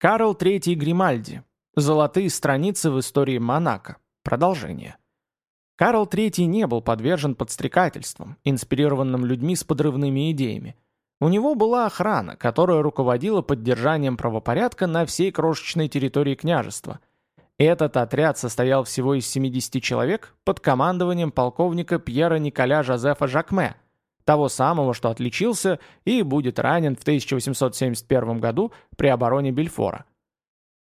Карл III Гримальди. Золотые страницы в истории Монако. Продолжение. Карл III не был подвержен подстрекательствам, инспирированным людьми с подрывными идеями. У него была охрана, которая руководила поддержанием правопорядка на всей крошечной территории княжества. Этот отряд состоял всего из 70 человек под командованием полковника Пьера Николя Жозефа Жакме, того самого, что отличился и будет ранен в 1871 году при обороне Бельфора.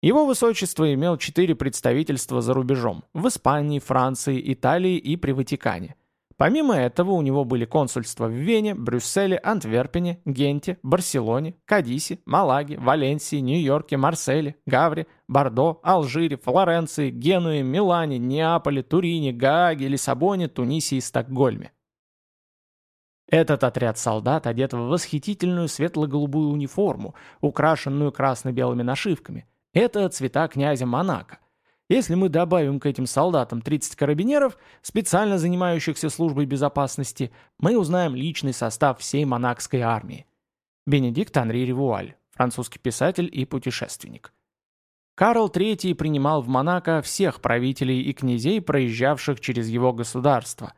Его высочество имел четыре представительства за рубежом – в Испании, Франции, Италии и при Ватикане – Помимо этого у него были консульства в Вене, Брюсселе, Антверпене, Генте, Барселоне, Кадисе, Малаге, Валенсии, Нью-Йорке, Марселе, Гавре, Бордо, Алжире, Флоренции, Генуе, Милане, Неаполе, Турине, Гааге, Лиссабоне, Тунисе и Стокгольме. Этот отряд солдат одет в восхитительную светло-голубую униформу, украшенную красно-белыми нашивками. Это цвета князя Монако. Если мы добавим к этим солдатам 30 карабинеров, специально занимающихся службой безопасности, мы узнаем личный состав всей монакской армии. Бенедикт Анри Ревуаль, французский писатель и путешественник. Карл III принимал в Монако всех правителей и князей, проезжавших через его государство.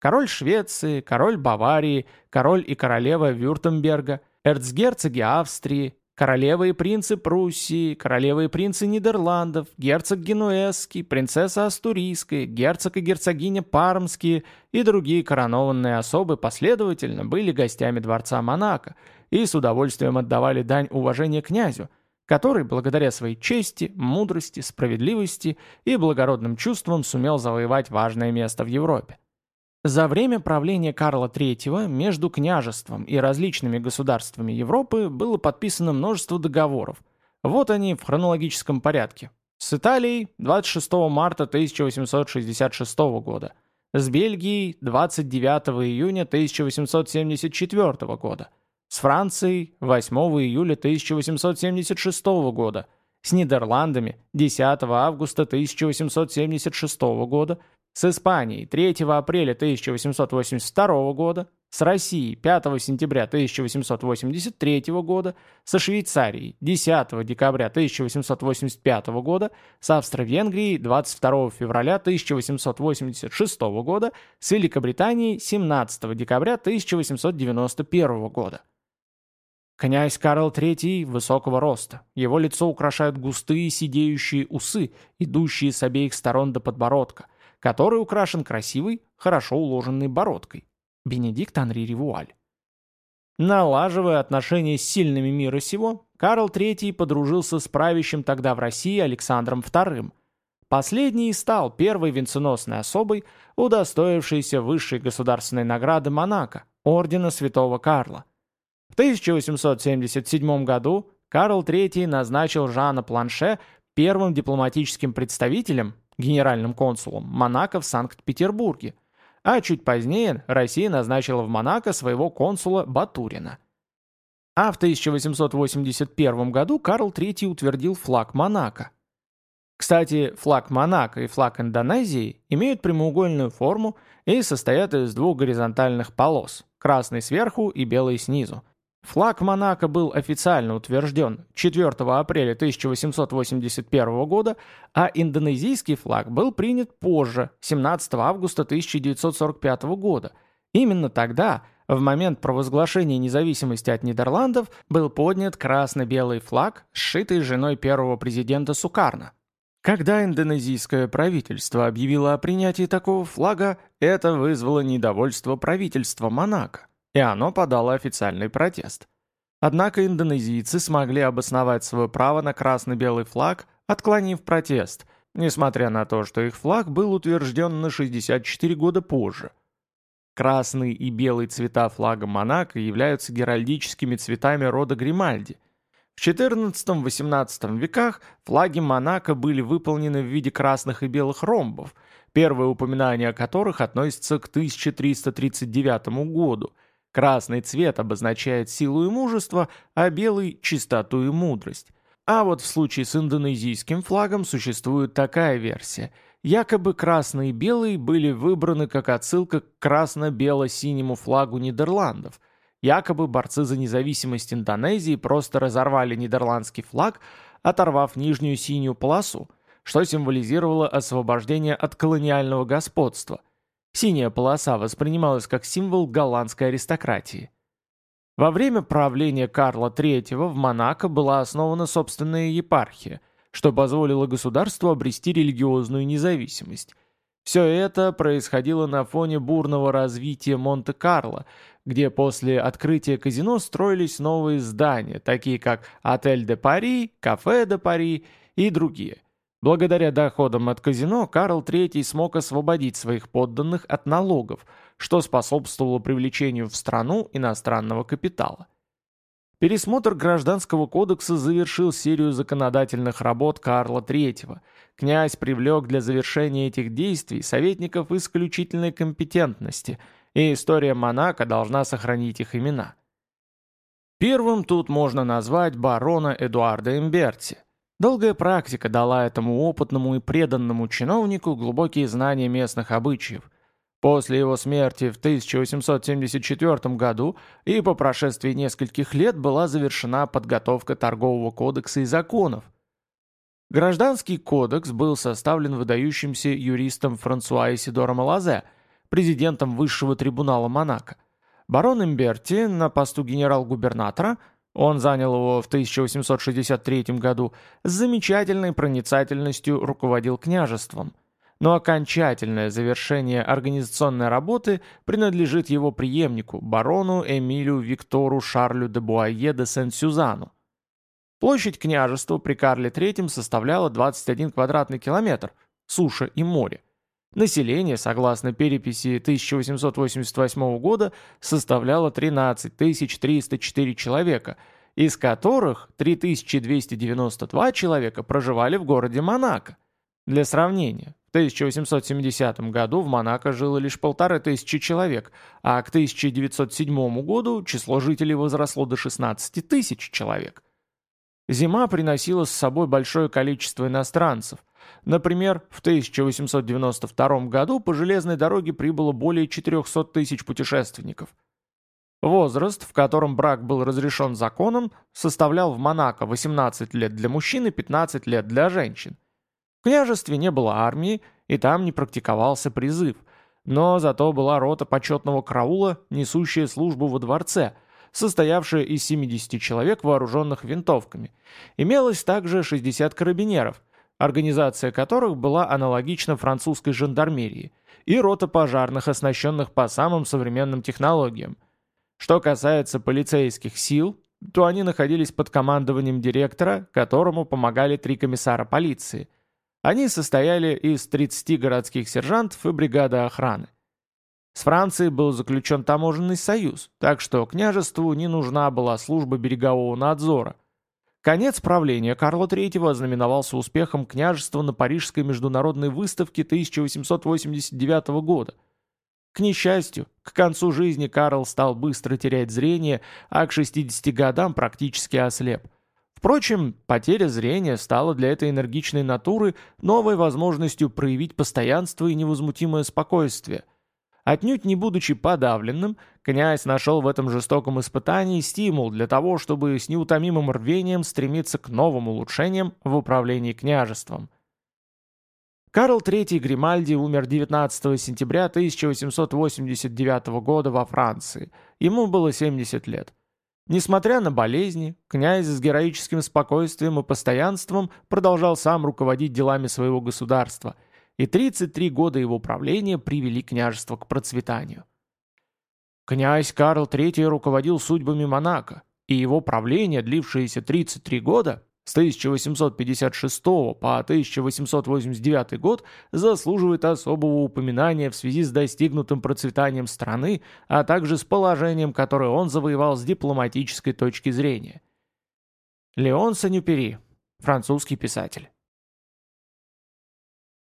Король Швеции, король Баварии, король и королева Вюртемберга, эрцгерцоги Австрии, королевы и принцы Пруссии, королевы и принцы Нидерландов, герцог Генуэзский, принцесса Астурийская, герцог и герцогиня Пармские и другие коронованные особы последовательно были гостями дворца Монако и с удовольствием отдавали дань уважения князю, который, благодаря своей чести, мудрости, справедливости и благородным чувствам сумел завоевать важное место в Европе. За время правления Карла III между княжеством и различными государствами Европы было подписано множество договоров. Вот они в хронологическом порядке. С Италией 26 марта 1866 года. С Бельгией 29 июня 1874 года. С Францией 8 июля 1876 года. С Нидерландами 10 августа 1876 года с Испанией 3 апреля 1882 года, с Россией 5 сентября 1883 года, со Швейцарией 10 декабря 1885 года, с Австро-Венгрией 22 февраля 1886 года, с Великобританией 17 декабря 1891 года. Князь Карл III высокого роста. Его лицо украшают густые сидеющие усы, идущие с обеих сторон до подбородка – который украшен красивой, хорошо уложенной бородкой. Бенедикт Анри Ривуаль. Налаживая отношения с сильными мира сего, Карл III подружился с правящим тогда в России Александром II. Последний стал первой венценосной особой, удостоившейся высшей государственной награды Монако, ордена Святого Карла. В 1877 году Карл III назначил Жана Планше первым дипломатическим представителем генеральным консулом Монако в Санкт-Петербурге, а чуть позднее Россия назначила в Монако своего консула Батурина. А в 1881 году Карл III утвердил флаг Монако. Кстати, флаг Монако и флаг Индонезии имеют прямоугольную форму и состоят из двух горизонтальных полос, красной сверху и белой снизу. Флаг Монако был официально утвержден 4 апреля 1881 года, а индонезийский флаг был принят позже, 17 августа 1945 года. Именно тогда, в момент провозглашения независимости от Нидерландов, был поднят красно-белый флаг, сшитый женой первого президента Сукарна. Когда индонезийское правительство объявило о принятии такого флага, это вызвало недовольство правительства Монако и оно подало официальный протест. Однако индонезийцы смогли обосновать свое право на красно-белый флаг, отклонив протест, несмотря на то, что их флаг был утвержден на 64 года позже. Красный и белый цвета флага Монако являются геральдическими цветами рода Гримальди. В XIV-XVIII веках флаги Монако были выполнены в виде красных и белых ромбов, первое упоминание о которых относится к 1339 году – Красный цвет обозначает силу и мужество, а белый – чистоту и мудрость. А вот в случае с индонезийским флагом существует такая версия. Якобы красный и белый были выбраны как отсылка к красно-бело-синему флагу Нидерландов. Якобы борцы за независимость Индонезии просто разорвали нидерландский флаг, оторвав нижнюю синюю полосу, что символизировало освобождение от колониального господства. Синяя полоса воспринималась как символ голландской аристократии. Во время правления Карла III в Монако была основана собственная епархия, что позволило государству обрести религиозную независимость. Все это происходило на фоне бурного развития Монте-Карло, где после открытия казино строились новые здания, такие как Отель де Пари, Кафе де Пари и другие. Благодаря доходам от казино Карл III смог освободить своих подданных от налогов – что способствовало привлечению в страну иностранного капитала. Пересмотр Гражданского кодекса завершил серию законодательных работ Карла III. Князь привлек для завершения этих действий советников исключительной компетентности, и история Монако должна сохранить их имена. Первым тут можно назвать барона Эдуарда Эмберти. Долгая практика дала этому опытному и преданному чиновнику глубокие знания местных обычаев – После его смерти в 1874 году и по прошествии нескольких лет была завершена подготовка торгового кодекса и законов. Гражданский кодекс был составлен выдающимся юристом Франсуа Исидором Лазе, президентом Высшего трибунала Монако. Барон Имберти на посту генерал-губернатора, он занял его в 1863 году, с замечательной проницательностью руководил княжеством – но окончательное завершение организационной работы принадлежит его преемнику, барону Эмилю Виктору Шарлю де Буайе де Сен-Сюзану. Площадь княжества при Карле III составляла 21 квадратный километр, суша и море. Население, согласно переписи 1888 года, составляло 13 304 человека, из которых 3292 человека проживали в городе Монако. Для сравнения, в 1870 году в Монако жило лишь полторы тысячи человек, а к 1907 году число жителей возросло до 16 тысяч человек. Зима приносила с собой большое количество иностранцев. Например, в 1892 году по железной дороге прибыло более 400 тысяч путешественников. Возраст, в котором брак был разрешен законом, составлял в Монако 18 лет для мужчин и 15 лет для женщин. В княжестве не было армии, и там не практиковался призыв, но зато была рота почетного караула, несущая службу во дворце, состоявшая из 70 человек, вооруженных винтовками. Имелось также 60 карабинеров, организация которых была аналогична французской жандармерии, и рота пожарных, оснащенных по самым современным технологиям. Что касается полицейских сил, то они находились под командованием директора, которому помогали три комиссара полиции – они состояли из 30 городских сержантов и бригады охраны. С Францией был заключен таможенный союз, так что княжеству не нужна была служба берегового надзора. Конец правления Карла III ознаменовался успехом княжества на Парижской международной выставке 1889 года. К несчастью, к концу жизни Карл стал быстро терять зрение, а к 60 годам практически ослеп – Впрочем, потеря зрения стала для этой энергичной натуры новой возможностью проявить постоянство и невозмутимое спокойствие. Отнюдь не будучи подавленным, князь нашел в этом жестоком испытании стимул для того, чтобы с неутомимым рвением стремиться к новым улучшениям в управлении княжеством. Карл III Гримальди умер 19 сентября 1889 года во Франции. Ему было 70 лет. Несмотря на болезни, князь с героическим спокойствием и постоянством продолжал сам руководить делами своего государства, и 33 года его правления привели княжество к процветанию. Князь Карл III руководил судьбами Монако, и его правление, длившееся 33 года, с 1856 по 1889 год заслуживает особого упоминания в связи с достигнутым процветанием страны, а также с положением, которое он завоевал с дипломатической точки зрения. Леон Санюпери, французский писатель.